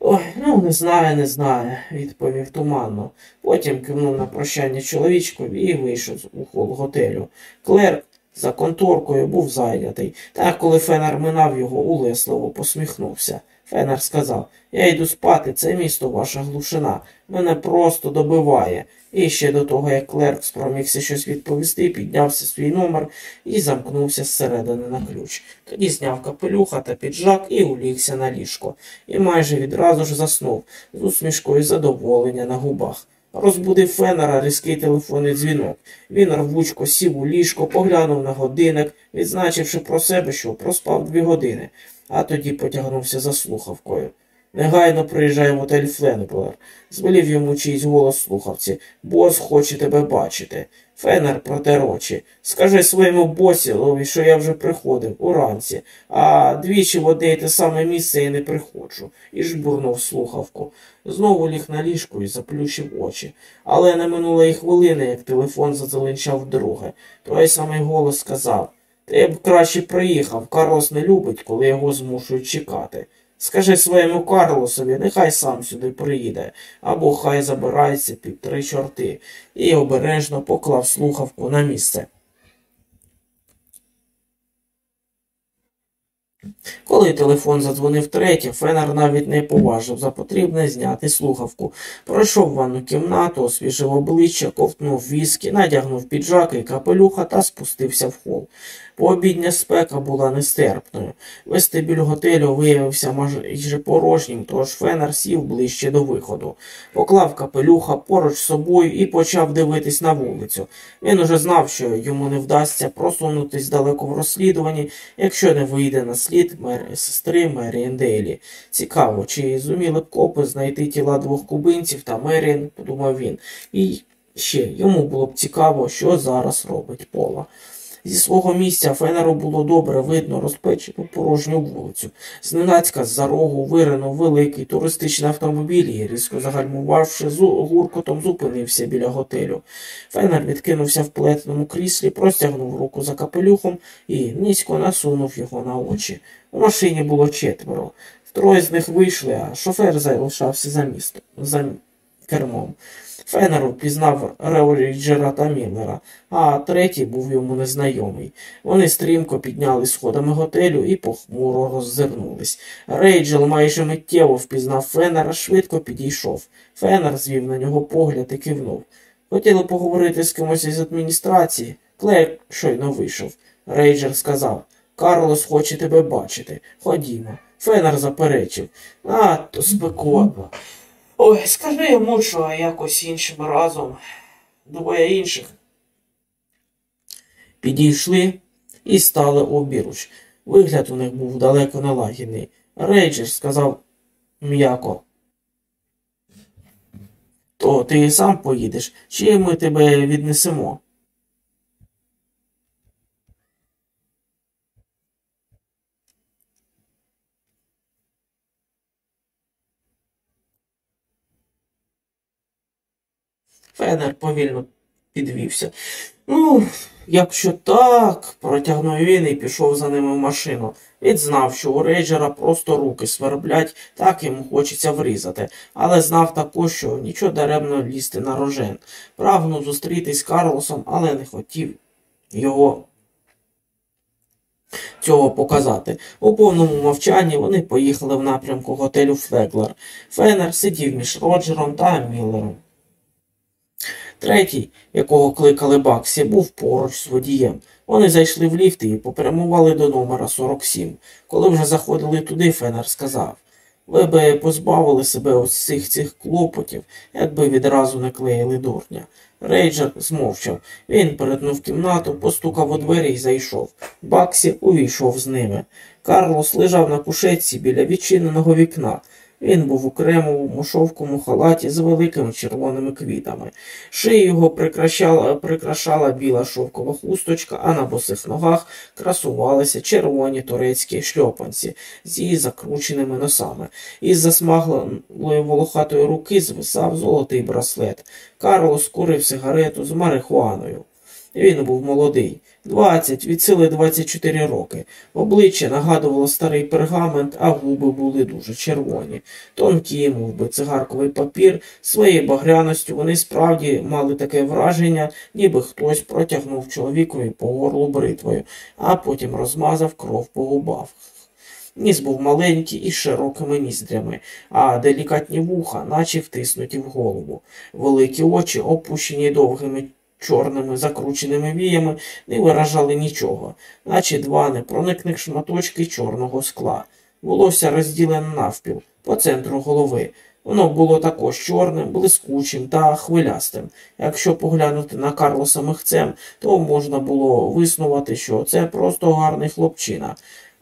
Ой, ну не знаю, не знаю, відповів туманно. Потім кивнув на прощання чоловічкові і вийшов у хол готелю. Клерк за конторкою був зайнятий, та коли Фенер минав його, улесливо посміхнувся. Фенер сказав Я йду спати, це місто ваша глушина. Мене просто добиває. І ще до того, як клерк спромігся щось відповісти, піднявся свій номер і замкнувся зсередини на ключ. Тоді зняв капелюха та піджак і улігся на ліжко. І майже відразу ж заснув з усмішкою задоволення на губах. Розбудив Фенера різкий телефонний дзвінок. Він рвучко сів у ліжко, поглянув на годинник, відзначивши про себе, що проспав дві години, а тоді потягнувся за слухавкою. Негайно приїжджає в отель Фленблер. Звелів йому чийсь голос слухавці. Бос хоче тебе бачити. Фенер протер очі. Скажи своєму босілові, що я вже приходив уранці, а двічі в одне й те саме місце я не приходжу, і жбурнув слухавку. Знову ліг на ліжку і заплющив очі. Але не минуло й хвилини, як телефон зазеленчав вдруге. Той самий голос сказав Ти б краще приїхав. Карлос не любить, коли його змушують чекати. Скажи своєму Карлосові, нехай сам сюди приїде, або хай забирається під три чорти, і обережно поклав слухавку на місце. Коли телефон задзвонив третє, Фенер навіть не поважив за потрібне зняти слухавку. Пройшов ванну кімнату, освіжив обличчя, ковтнув віскі, надягнув піджак і капелюха та спустився в хол. Пообідня спека була нестерпною. Вестибіль готелю виявився майже порожнім, тож Фенер сів ближче до виходу. Поклав капелюха поруч з собою і почав дивитись на вулицю. Він уже знав, що йому не вдасться просунутись далеко в розслідуванні, якщо не вийде на слід мер... сестри Меріен Дейлі. Цікаво, чи зуміли б копи знайти тіла двох кубинців та Меріен, подумав він. І ще йому було б цікаво, що зараз робить Пола. Зі свого місця Фенеру було добре видно розпечену порожню вулицю. Зненацька з-за рогу виринув великий туристичний автомобіль і, різко загальмувавши, гуркотом зупинився біля готелю. Фенер відкинувся в плетеному кріслі, простягнув руку за капелюхом і низько насунув його на очі. У машині було четверо. Троє з них вийшли, а шофер залишався за містом, за кермом. Фенер впізнав Реоріджера та Міллера, а третій був йому незнайомий. Вони стрімко підняли сходами готелю і похмуро роззирнулись. Рейджел майже миттєво впізнав Фенера, швидко підійшов. Фенер звів на нього погляд і кивнув. Хотіли поговорити з кимось із адміністрації. Клер щойно вийшов. Рейджер сказав Карлос хоче тебе бачити. Ходімо. Фенер заперечив. Надто спекотно. Ой, скажи йому, що якось іншим разом. Двоє інших. Підійшли і стали обіруч. Вигляд у них був далеко нелагідний. Рейджер сказав м'яко. То ти сам поїдеш, чи ми тебе віднесемо? Фенер повільно підвівся. Ну, якщо так, протягнув він і пішов за ними в машину. Він знав, що у рейджера просто руки сверблять, так йому хочеться врізати, але знав також, що нічого даремно лізти на рожен. Прагнув зустрітись з Карлосом, але не хотів його. Цього показати. У повному мовчанні вони поїхали в напрямку готелю Флеглер. Фенер сидів між Роджером та Міллером. Третій, якого кликали Баксі, був поруч з водієм. Вони зайшли в ліфт і попрямували до номера 47. Коли вже заходили туди, Фенер сказав ви би позбавили себе усіх цих клопотів, якби відразу не клеїли дурня. Рейджер змовчав. Він перетнув кімнату, постукав у двері і зайшов. Баксі увійшов з ними. Карлос лежав на кушетці біля відчиненого вікна. Він був у кремовому шовкому халаті з великими червоними квітами. Шию його прикрашала, прикрашала біла шовкова хусточка, а на босих ногах красувалися червоні турецькі шльопанці з її закрученими носами. Із засмаглої волохатої руки звисав золотий браслет. Карлос курив сигарету з марихуаною. Він був молодий, 20, від сили 24 роки. Обличчя нагадувало старий пергамент, а губи були дуже червоні. Тонкі, мов би, цигарковий папір, своєю багряностю вони справді мали таке враження, ніби хтось протягнув чоловікові по горлу бритвою, а потім розмазав кров по губах. Ніс був маленький із широкими ніздрями, а делікатні вуха, наче втиснуті в голову. Великі очі, опущені довгими чорними закрученими віями не виражали нічого, наче два непроникних шматочки чорного скла. Волосся розділене навпіл, по центру голови. Воно було також чорним, блискучим та хвилястим. Якщо поглянути на Карлоса михцем, то можна було виснувати, що це просто гарний хлопчина.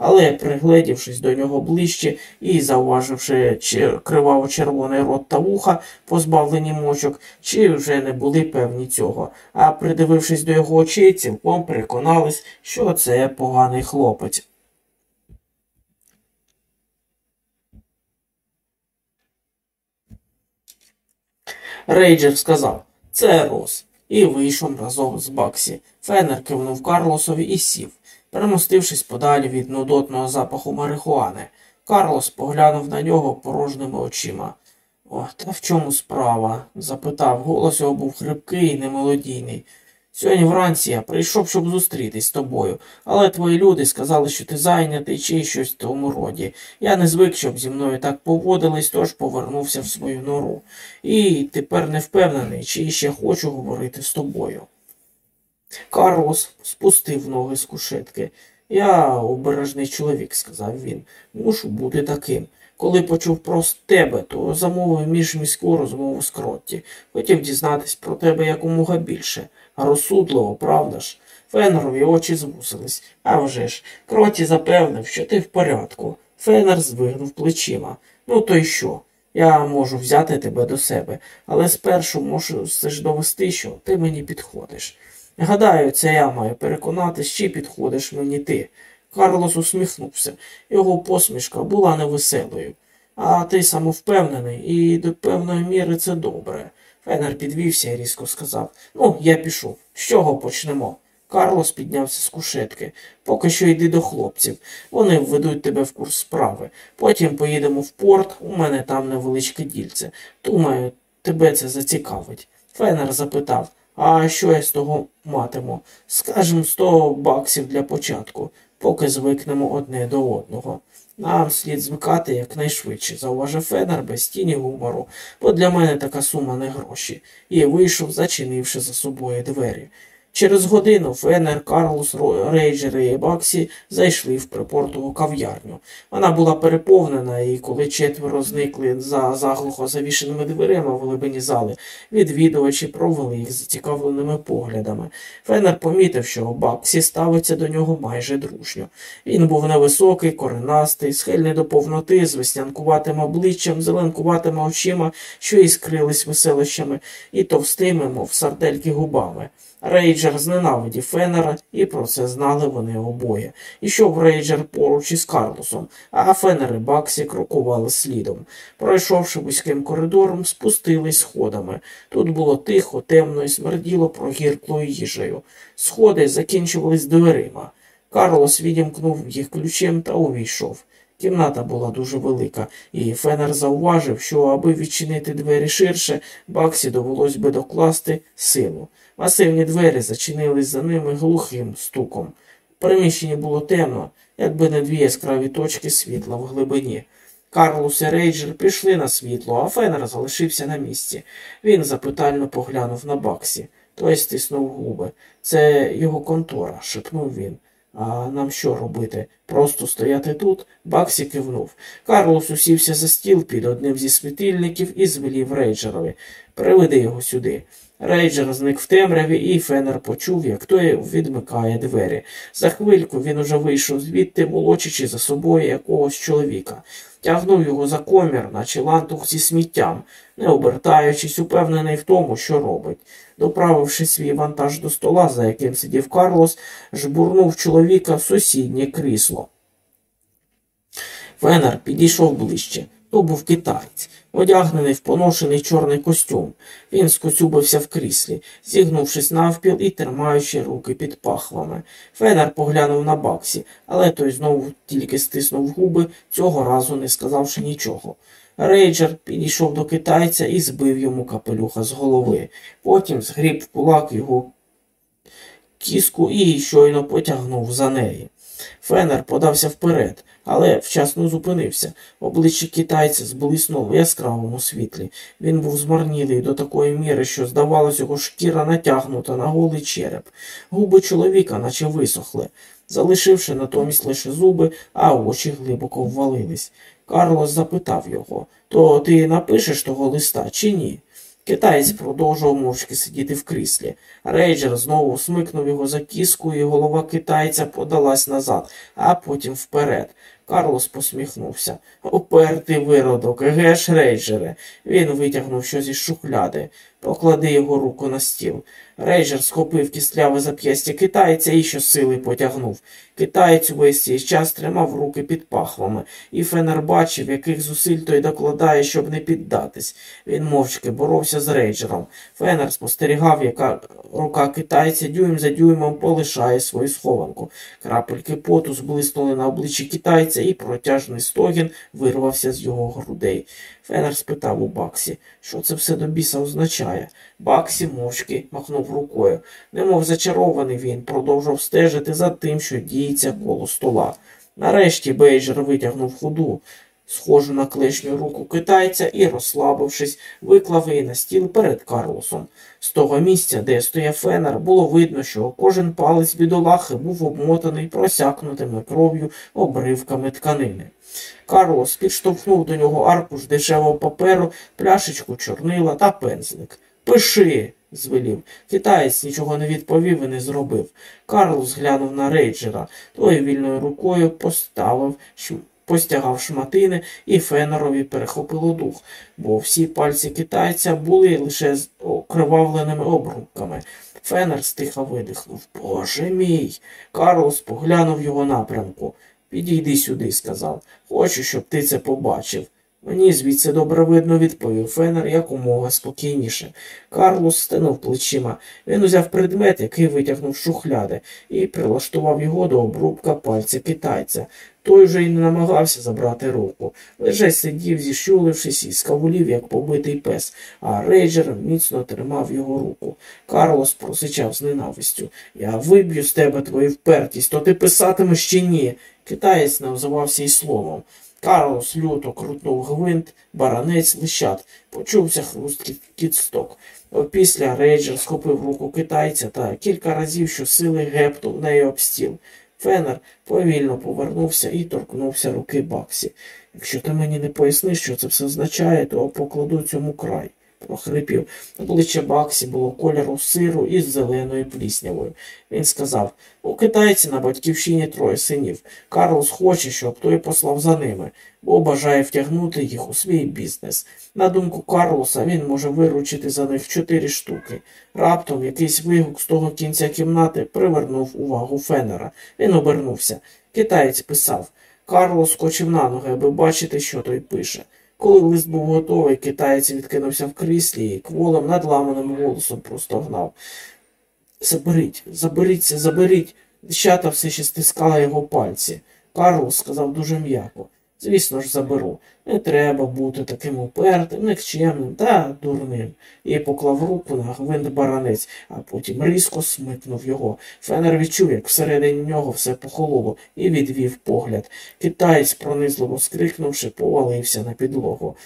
Але, пригледівшись до нього ближче і зауваживши криваво червоний рот та вуха, позбавлені мочок, чи вже не були певні цього, а придивившись до його очей, цілком переконались, що це поганий хлопець. Рейджер сказав це Рос, і вийшов разом з Баксі. Фенер кивнув Карлосові і сів, перемостившись подалі від нудотного запаху марихуани. Карлос поглянув на нього порожніми очима. О, та в чому справа? запитав. Голос його був хрипкий і немелодійний. Сьогодні вранці я прийшов, щоб зустрітись з тобою, але твої люди сказали, що ти зайнятий чи щось в тому роді. Я не звик, щоб зі мною так поводились, тож повернувся в свою нору. І тепер не впевнений, чи ще хочу говорити з тобою. Карлос спустив ноги з кушетки. Я обережний чоловік, сказав він, мушу бути таким. Коли почув про тебе, то замовив міжміську розмову з Кротті. Хотів дізнатись про тебе якомога більше. Розсудливо, правда ж? Фенерові очі звусились. А вже ж, Кроті запевнив, що ти в порядку. Фенер звигнув плечима. Ну, то й що? Я можу взяти тебе до себе, але спершу можу все ж довести, що ти мені підходиш. Гадаю, це я маю переконатись, чи підходиш мені ти. Карлос усміхнувся. Його посмішка була невеселою. А ти самовпевнений, і до певної міри це добре. Фенер підвівся і різко сказав Ну, я пішов. З чого почнемо? Карлос піднявся з кушетки. Поки що йди до хлопців. Вони введуть тебе в курс справи. Потім поїдемо в порт, у мене там невеличке дільце. Думаю, тебе це зацікавить. Фенер запитав А що я з того матиму? Скажем, сто баксів для початку, поки звикнемо одне до одного. Нам слід звикати якнайшвидше, зауважив Фенер без тіні гумору, бо для мене така сума не гроші, і вийшов, зачинивши за собою двері. Через годину Фенер, Карлос, Рейджер і Баксі зайшли в припортову кав'ярню. Вона була переповнена, і коли четверо зникли за заглухо завішеними дверима в глибині зали, відвідувачі провели їх зацікавленими поглядами. Фенер помітив, що Баксі ставиться до нього майже дружньо. Він був невисокий, коренастий, схильний до повноти, з веснянкуватим обличчям, зеленкуватими очима, що іскрились веселищами, і товстими, мов сардельки губами. Рейджер зненавидів Фенера, і про це знали вони обоє. Ішов Рейджер поруч із Карлосом, а Фенер і Баксі крокували слідом. Пройшовши вузьким коридором, спустились сходами. Тут було тихо, темно і смерділо прогірклою їжею. Сходи закінчувались дверима. Карлос відімкнув їх ключем та увійшов. Кімната була дуже велика, і Фенер зауважив, що аби відчинити двері ширше, Баксі довелось би докласти силу. Масивні двері зачинились за ними глухим стуком. В приміщенні було темно, якби не дві яскраві точки світла в глибині. Карлус і Рейджер пішли на світло, а Фенер залишився на місці. Він запитально поглянув на Баксі. Той стиснув губи. Це його контора, шепнув він. А нам що робити? Просто стояти тут? Баксі кивнув. Карлос усівся за стіл під одним зі світильників і звелів Рейджерові. Приведи його сюди. Рейджер зник в темряві, і Фенер почув, як той відмикає двері. За хвильку він уже вийшов звідти, волочачи за собою якогось чоловіка. Тягнув його за комір, наче лантух зі сміттям, не обертаючись, упевнений в тому, що робить. Доправивши свій вантаж до стола, за яким сидів Карлос, жбурнув чоловіка в сусіднє крісло. Фенер підійшов ближче. То був китаєць, одягнений в поношений чорний костюм. Він скоцюбився в кріслі, зігнувшись навпіл і тримаючи руки під пахвами. Фенер поглянув на баксі, але той знову тільки стиснув губи, цього разу не сказавши нічого. Рейджер підійшов до китайця і збив йому капелюха з голови. Потім згріб в кулак його кіску і щойно потягнув за неї. Фенер подався вперед, але вчасно зупинився. Обличчя китайця зблиснуло в яскравому світлі. Він був змарнілий до такої міри, що, здавалось, його шкіра натягнута на голий череп. Губи чоловіка, наче висохли, залишивши натомість лише зуби, а очі глибоко ввалились. Карлос запитав його то ти напишеш того листа чи ні? Китаєць продовжував мовчки сидіти в кріслі. Рейджер знову смикнув його за кіску, і голова китайця подалась назад, а потім вперед. Карлос посміхнувся. Опертий виродок, геш, рейджере. Він витягнув щось із шухляди. Поклади його руку на стіл. Рейджер схопив кістляве зап'ястя китайця і щосили потягнув. Китаєць увесь цей час тримав руки під пахвами, і Фенер бачив, яких зусиль той докладає, щоб не піддатись. Він мовчки боровся з рейджером. Фенер спостерігав, яка рука китайця дюйм за дюймом полишає свою схованку. Крапельки поту зблиснули на обличчі китайця, і протяжний стогін вирвався з його грудей. Фенер спитав у Баксі, що це все до біса означає. Баксі мовчки махнув рукою. Немов зачарований він, продовжував стежити за тим, що діється коло стола. Нарешті Бейджер витягнув худу, схожу на клешню руку китайця і, розслабившись, виклав її на стіл перед Карлосом. З того місця, де стояв фенер, було видно, що кожен палець бідолахи був обмотаний просякнутими кров'ю обривками тканини. Карлос підштовхнув до нього аркуш дешевого паперу, пляшечку чорнила та пензлик. Пиши, звелів. Китаєць нічого не відповів і не зробив. Карлос глянув на рейджера, той вільною рукою поставив, постягав шматини, і Фенерові перехопило дух, бо всі пальці китайця були лише з окривавленими обрубками. Фенер стиха видихнув. Боже мій. Карлос поглянув його напрямку. Підійди сюди, сказав. Хочу, щоб ти це побачив. Мені звідси добре видно, відповів Фенер якомога спокійніше. Карлос стинув плечима. Він узяв предмет, який витягнув шухляди, і прилаштував його до обрубка пальця китайця. Той вже й не намагався забрати руку. Лише сидів, зіщулившись, і скавулів, як побитий пес, а рейджер міцно тримав його руку. Карлос просичав з ненавистю. Я виб'ю з тебе твою впертість, то ти писатимеш чи ні. Китаєць не озивався й словом. Карлос люто крутнув гвинт, баранець лищат, почувся хруст кітсток. Опісля рейджер схопив руку китайця та кілька разів щосили гепнув нею об стіл. Фенер повільно повернувся і торкнувся руки Баксі. Якщо ти мені не поясниш, що це все означає, то покладу цьому край прохрипів. Обличчя Баксі було кольору сиру із зеленою пліснявою. Він сказав у китайці на батьківщині троє синів. Карлос хоче, щоб той послав за ними, бо бажає втягнути їх у свій бізнес. На думку Карлоса, він може виручити за них чотири штуки. Раптом якийсь вигук з того кінця кімнати привернув увагу Фенера. Він обернувся. Китаєць писав. Карлос скочив на ноги, аби бачити, що той пише. Коли лист був готовий, китаєць відкинувся в кріслі і кволим надламаним голосом простогнав. Заберіть, заберіться, заберіть. Дещата все ще стискала його пальці. Карл сказав дуже м'яко. Звісно ж, заберу. Не треба бути таким упертим, никчемним та дурним. І поклав руку на гвинт баранець, а потім різко смикнув його. Фенер відчув, як всередині нього все похололо, і відвів погляд. Китаєць, пронизливо скрикнувши, повалився на підлогу.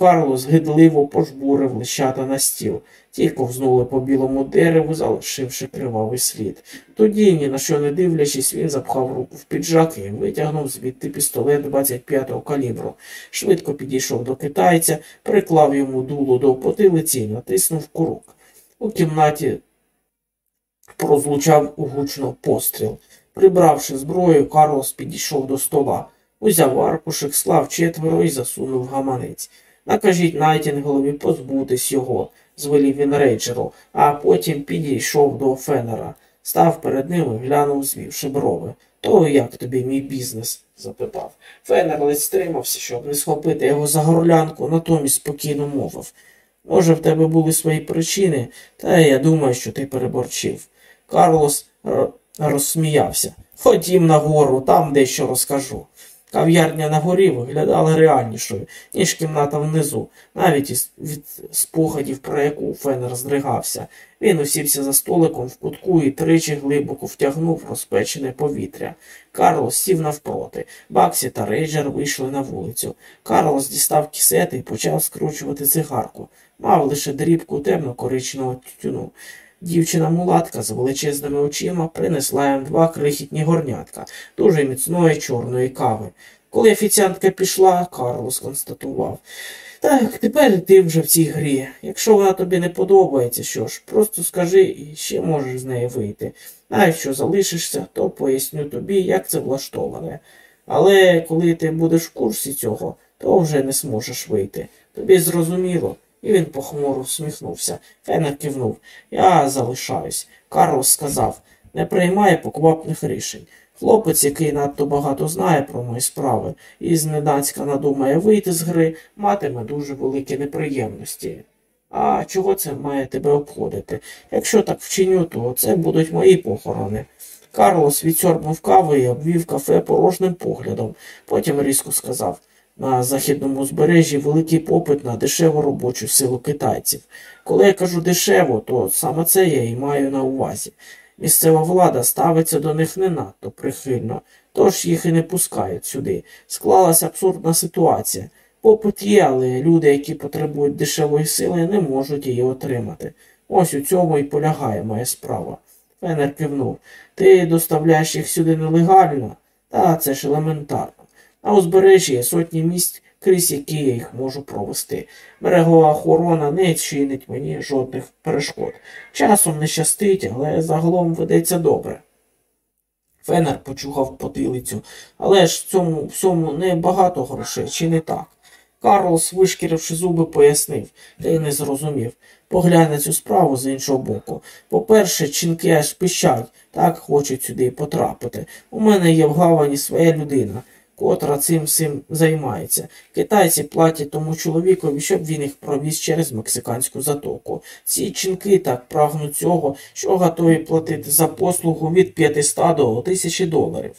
Карлос гидливо пожбурив лищата на стіл. Ті ковзнули по білому дереву, залишивши кривавий слід. Тоді, ні на що не дивлячись, він запхав руку в піджак і витягнув звідти пістолет 25-го калібру. Швидко підійшов до китайця, приклав йому дуло до потилиці і натиснув курок. У кімнаті прозвучав гучно постріл. Прибравши зброю, Карлос підійшов до стола, узяв аркушик, склав четверо і засунув гаманець. Накажіть Найтінголові позбутись його, звелів він рейджеру, а потім підійшов до Фенера, став перед ним і глянув, звівши брови. То як тобі мій бізнес? запитав. Фенер ледь стримався, щоб не схопити його за горлянку, натомість спокійно мовив. Може, в тебе були свої причини, та я думаю, що ти переборчив. Карлос розсміявся. Ходім нагору, там дещо розкажу. Кав'ярня на горі виглядала реальнішою, ніж кімната внизу, навіть із від спогадів, про яку Фенер здригався. Він усівся за столиком в кутку і тричі глибоко втягнув розпечене повітря. Карлос сів навпроти. Баксі та Рейджер вийшли на вулицю. Карлос дістав кісети і почав скручувати цигарку. Мав лише дрібку темно-коричного тютюну. Дівчина мулатка з величезними очима принесла їм два крихітні горнятка, дуже міцної чорної кави. Коли офіціантка пішла, Карлос констатував. Так, тепер ти вже в цій грі. Якщо вона тобі не подобається, що ж, просто скажи і ще можеш з неї вийти. А якщо залишишся, то поясню тобі, як це влаштоване. Але коли ти будеш в курсі цього, то вже не зможеш вийти. Тобі зрозуміло. І він похмуро всміхнувся. Фенер кивнув. Я залишаюсь. Карлос сказав не приймає поквапних рішень. Хлопець, який надто багато знає про мої справи, і зненацька надумає вийти з гри, матиме дуже великі неприємності. А чого це має тебе обходити? Якщо так вчиню, то це будуть мої похорони. Карлос відсьорбнув каву і обвів кафе порожним поглядом. Потім різко сказав на західному узбережжі великий попит на дешеву робочу силу китайців. Коли я кажу дешево, то саме це я і маю на увазі. Місцева влада ставиться до них не надто прихильно, тож їх і не пускають сюди. Склалася абсурдна ситуація. Попит є, але люди, які потребують дешевої сили, не можуть її отримати. Ось у цьому і полягає моя справа. Фенер кивнув. Ти доставляєш їх сюди нелегально? Та це ж елементарно. На узбережжі є сотні місць, крізь які я їх можу провести. Берегова охорона не чинить мені жодних перешкод. Часом не щастить, але загалом ведеться добре. Фенер почухав потилицю, але ж цьому всьому не багато грошей, чи не так? Карлос, вишкіривши зуби, пояснив, та й не зрозумів. Поглянь на цю справу з іншого боку. По-перше, чинки аж пищать, так хочуть сюди потрапити. У мене є в гавані своя людина котра цим всім займається. Китайці платять тому чоловікові, щоб він їх провіз через мексиканську затоку. Ці чинки так прагнуть цього, що готові платити за послугу від 500 до 1000 доларів.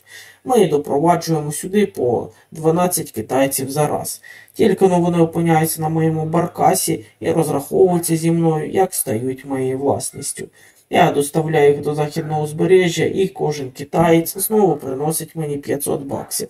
Ми допроваджуємо сюди по 12 китайців за раз. Тільки вони опиняються на моєму баркасі і розраховуються зі мною, як стають моєю власністю. Я доставляю їх до західного узбережжя, і кожен китаєць знову приносить мені 500 баксів.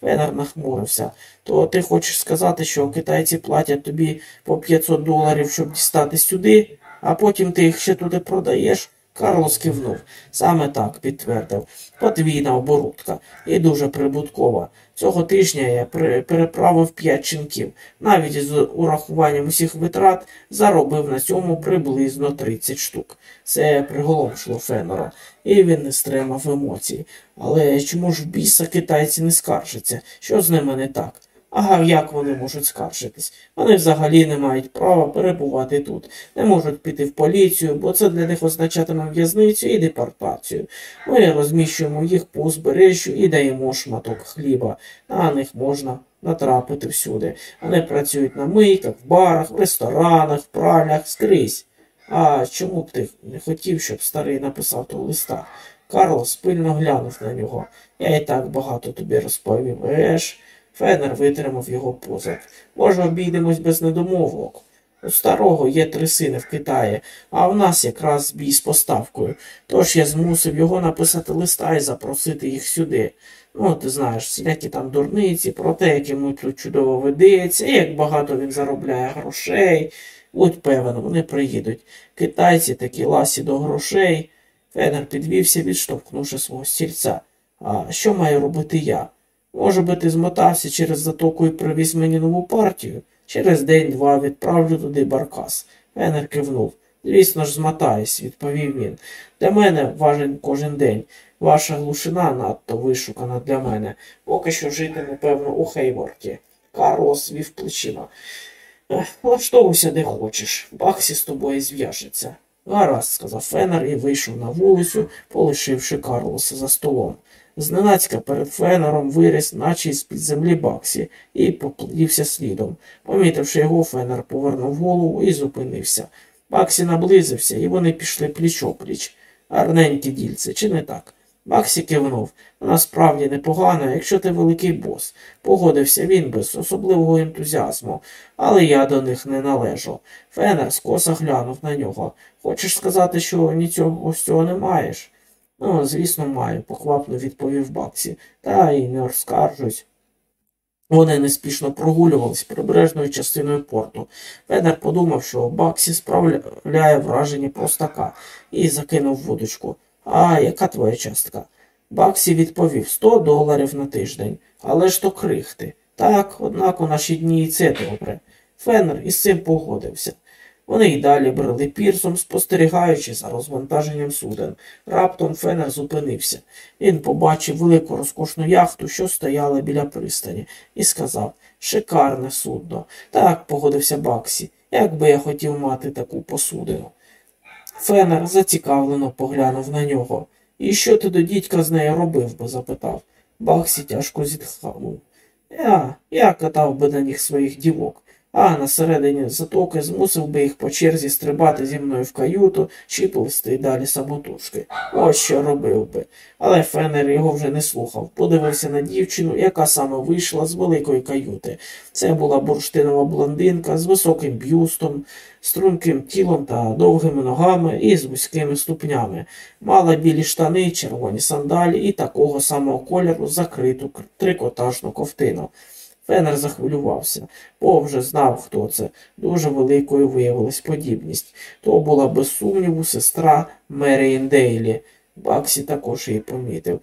Фенер нахмурився. То ти хочеш сказати, що китайці платять тобі по 500 доларів, щоб дістати сюди, а потім ти їх ще туди продаєш? Карлос кивнув. Саме так підтвердив. Подвійна оборудка і дуже прибуткова. Цього тижня я переправив п'ять чинків. Навіть з урахуванням усіх витрат заробив на цьому приблизно 30 штук. Це приголомшило Фенора, і він не стримав емоцій. Але чому ж біса китайці не скаржаться? Що з ними не так? Ага, як вони можуть скаржитись? Вони взагалі не мають права перебувати тут, не можуть піти в поліцію, бо це для них означатиме в'язницю і депортацію. Ми розміщуємо їх по узбережжю і даємо шматок хліба. На них можна натрапити всюди. Вони працюють на мийках, в барах, в ресторанах, в пральнях, скрізь. А чому б ти не хотів, щоб старий написав того листа? Карлос пильно глянув на нього. Я і так багато тобі розповів. Еш. Фенер витримав його позад. Може, обійдемось без недомовок. У старого є три сини в Китаї, а в нас якраз бій з поставкою. Тож я змусив його написати листа і запросити їх сюди. Ну, ти знаєш, всілякі там дурниці, про те, як йому тут чудово ведеться, і як багато він заробляє грошей. Будь певен, вони приїдуть. Китайці такі ласі до грошей. Фенер підвівся, відштовхнувши свого стільця. А що маю робити я? Може би, ти змотався через затоку і привіз мені нову партію. Через день-два відправлю туди баркас. Венер кивнув. Звісно ж, змотаюсь, відповів він. Для мене важен кожен день. Ваша глушина надто вишукана для мене. Поки що жити, напевно, у Хейворті. Карлос вів плечима. Влаштовуйся, де хочеш. Баксі з тобою зв'яжеться. Гаразд, сказав Фенер і вийшов на вулицю, полишивши Карлоса за столом. Зненацька перед Фенером виріс, наче з під землі Баксі, і поплівся слідом. Помітивши його, Фенер повернув голову і зупинився. Баксі наблизився, і вони пішли пліч опліч. Гарненькі дільце, чи не так? Баксі кивнув. Насправді непогано, якщо ти великий бос. Погодився він без особливого ентузіазму, але я до них не належу. Фенер скоса глянув на нього. Хочеш сказати, що нічого з цього не маєш? Ну, звісно, маю, поквапно відповів Баксі, та й не розкаржусь. Вони неспішно прогулювались прибережною частиною порту. Федер подумав, що Баксі справляє враження простака, і закинув вудочку. А яка твоя частка? Баксі відповів 100 доларів на тиждень. Але ж то крихти. Так, однак у наші дні і це добре. Феннер із цим погодився. Вони й далі брели пірсом, спостерігаючи за розвантаженням суден. Раптом Феннер зупинився. Він побачив велику розкошну яхту, що стояла біля пристані, і сказав Шикарне судно. Так, погодився Баксі. Як би я хотів мати таку посудину. Феннер зацікавлено поглянув на нього. І що ти до дідька з нею робив би? запитав. Баксі тяжко зітхнув. Я, я катав би на них своїх дівок, а на середині затоки змусив би їх по черзі стрибати зі мною в каюту чи повсти далі самотужки. Ось що робив би. Але Феннер його вже не слухав. Подивився на дівчину, яка саме вийшла з великої каюти. Це була бурштинова блондинка з високим б'юстом, струнким тілом та довгими ногами і з вузькими ступнями. Мала білі штани, червоні сандалі і такого самого кольору закриту трикотажну ковтину. Фенер захвилювався, бо вже знав, хто це. Дуже великою виявилась подібність. То була без сумніву сестра Меріін Дейлі. Баксі також її помітив.